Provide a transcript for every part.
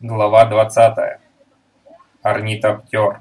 Глава 20. Орнитоптер.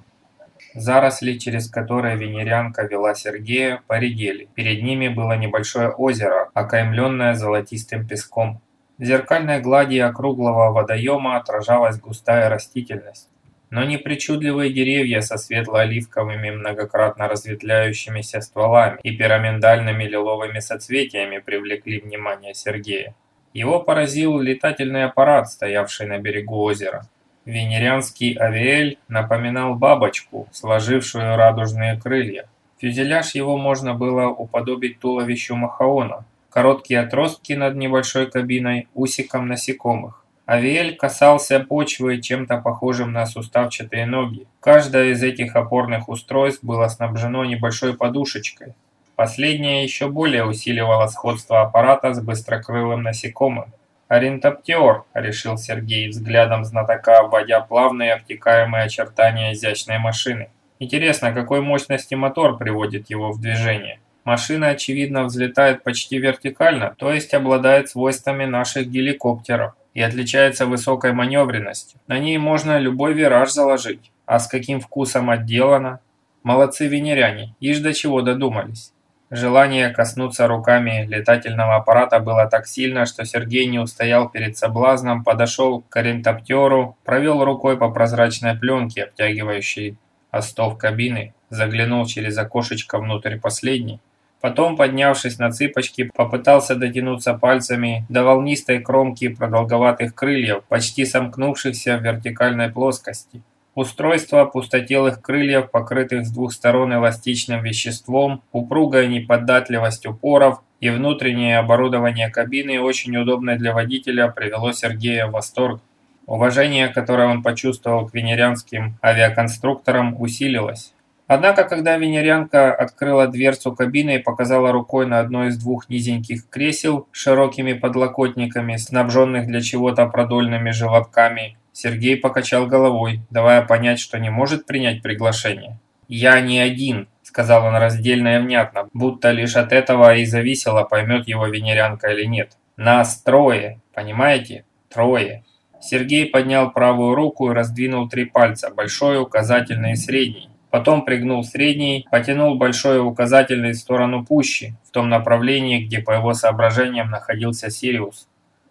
Заросли, через которые венерянка вела Сергея, поредели. Перед ними было небольшое озеро, окаймленное золотистым песком. В зеркальной глади округлого водоема отражалась густая растительность. Но не причудливые деревья со светло-оливковыми многократно разветвляющимися стволами и пирамидальными лиловыми соцветиями привлекли внимание Сергея. Его поразил летательный аппарат, стоявший на берегу озера. Венерианский авиэль напоминал бабочку, сложившую радужные крылья. Фюзеляж его можно было уподобить туловищу Махаона. Короткие отростки над небольшой кабиной, усиком насекомых. Авиэль касался почвы чем-то похожим на суставчатые ноги. Каждое из этих опорных устройств было снабжено небольшой подушечкой, Последнее еще более усиливало сходство аппарата с быстрокрылым насекомым. «Орентоптер», — решил Сергей, взглядом знатока обводя плавные обтекаемые очертания изящной машины. «Интересно, какой мощности мотор приводит его в движение?» Машина, очевидно, взлетает почти вертикально, то есть обладает свойствами наших геликоптеров и отличается высокой маневренностью. На ней можно любой вираж заложить. А с каким вкусом отделано? Молодцы венеряне, ишь до чего додумались. Желание коснуться руками летательного аппарата было так сильно, что Сергей не устоял перед соблазном, подошел к орентоптеру, провел рукой по прозрачной пленке, обтягивающей остов кабины, заглянул через окошечко внутрь последней. Потом, поднявшись на цыпочки, попытался дотянуться пальцами до волнистой кромки продолговатых крыльев, почти сомкнувшихся в вертикальной плоскости. Устройство пустотелых крыльев, покрытых с двух сторон эластичным веществом, упругая неподатливость упоров и внутреннее оборудование кабины, очень удобное для водителя, привело Сергея в восторг. Уважение, которое он почувствовал к венерианским авиаконструкторам, усилилось. Однако, когда венерянка открыла дверцу кабины и показала рукой на одно из двух низеньких кресел с широкими подлокотниками, снабженных для чего-то продольными желобками, Сергей покачал головой, давая понять, что не может принять приглашение. «Я не один», – сказал он раздельно и внятно, будто лишь от этого и зависело, поймет его венерянка или нет. «Нас трое, понимаете? Трое». Сергей поднял правую руку и раздвинул три пальца, большой, указательный и средний. Потом пригнул средний, потянул большой и указательный в сторону пущи, в том направлении, где по его соображениям находился Сириус.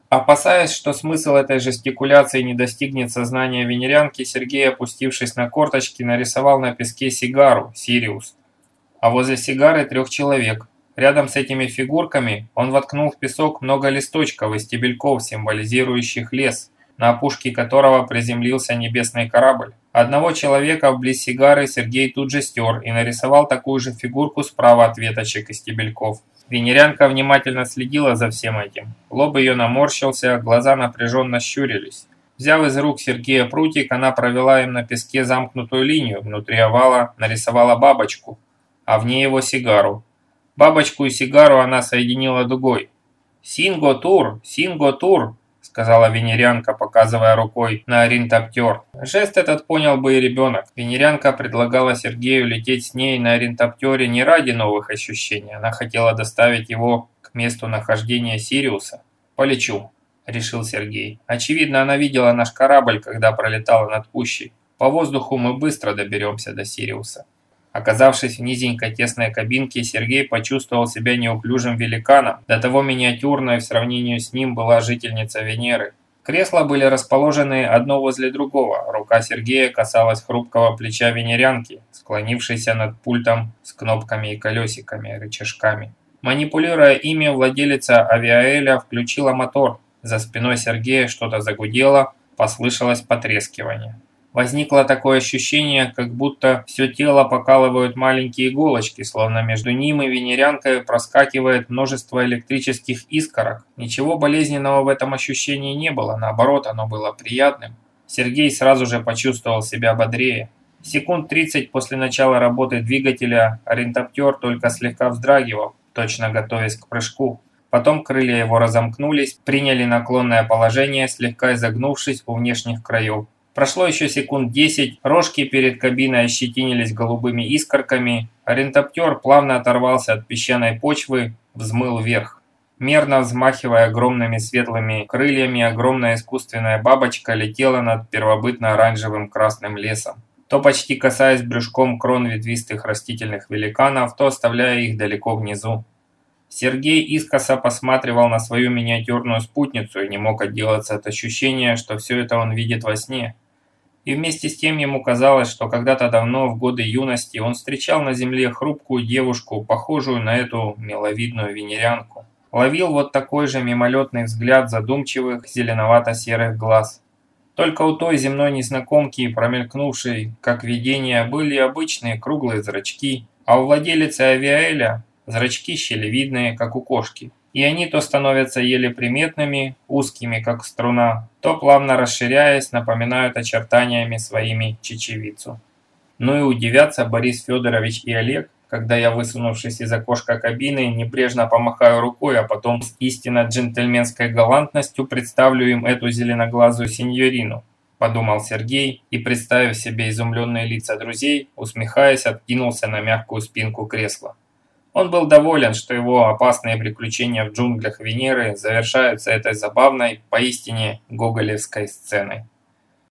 Опасаясь, что смысл этой жестикуляции не достигнет сознания венерянки, Сергей, опустившись на корточки, нарисовал на песке сигару, Сириус. А возле сигары трех человек. Рядом с этими фигурками он воткнул в песок много листочков и стебельков, символизирующих лес, на опушке которого приземлился небесный корабль. Одного человека вблизи сигары Сергей тут же стер и нарисовал такую же фигурку справа от веточек и стебельков. Венерянка внимательно следила за всем этим. Лоб ее наморщился, глаза напряженно щурились. Взяв из рук Сергея прутик, она провела им на песке замкнутую линию, внутри овала нарисовала бабочку, а в ней его сигару. Бабочку и сигару она соединила дугой. «Синго-тур! Синго-тур!» Сказала венерянка, показывая рукой на орентоптер. Жест этот понял бы и ребенок. Венерянка предлагала Сергею лететь с ней на орентоптере не ради новых ощущений. Она хотела доставить его к месту нахождения Сириуса. «Полечу», – решил Сергей. Очевидно, она видела наш корабль, когда пролетала над пущей. По воздуху мы быстро доберемся до Сириуса. Оказавшись в низенькой тесной кабинке, Сергей почувствовал себя неуклюжим великаном. До того миниатюрной в сравнении с ним была жительница Венеры. Кресла были расположены одно возле другого. Рука Сергея касалась хрупкого плеча венерянки, склонившейся над пультом с кнопками и колесиками, рычажками. Манипулируя ими, владелица авиаэля включила мотор. За спиной Сергея что-то загудело, послышалось потрескивание. Возникло такое ощущение, как будто все тело покалывают маленькие иголочки, словно между ним и венерянкой проскакивает множество электрических искорок. Ничего болезненного в этом ощущении не было, наоборот, оно было приятным. Сергей сразу же почувствовал себя бодрее. Секунд 30 после начала работы двигателя орентоптер только слегка вздрагивал, точно готовясь к прыжку. Потом крылья его разомкнулись, приняли наклонное положение, слегка изогнувшись у внешних краев. Прошло еще секунд десять, рожки перед кабиной ощетинились голубыми искорками, орентоптер плавно оторвался от песчаной почвы, взмыл вверх. Мерно взмахивая огромными светлыми крыльями, огромная искусственная бабочка летела над первобытно-оранжевым красным лесом, то почти касаясь брюшком крон ветвистых растительных великанов, то оставляя их далеко внизу. Сергей искоса посматривал на свою миниатюрную спутницу и не мог отделаться от ощущения, что все это он видит во сне. И вместе с тем ему казалось, что когда-то давно, в годы юности, он встречал на земле хрупкую девушку, похожую на эту миловидную венерянку ловил вот такой же мимолетный взгляд задумчивых зеленовато-серых глаз. Только у той земной незнакомки, промелькнувшей, как видение, были обычные круглые зрачки, а у владелицы авиаэля зрачки щелевидные, как у кошки. И они то становятся еле приметными, узкими, как струна, то, плавно расширяясь, напоминают очертаниями своими чечевицу. Ну и удивятся Борис Федорович и Олег, когда я, высунувшись из окошка кабины, небрежно помахаю рукой, а потом с истинно джентльменской галантностью представлю им эту зеленоглазую сеньорину. Подумал Сергей и, представив себе изумленные лица друзей, усмехаясь, откинулся на мягкую спинку кресла. Он был доволен, что его опасные приключения в джунглях Венеры завершаются этой забавной, поистине гоголевской сценой.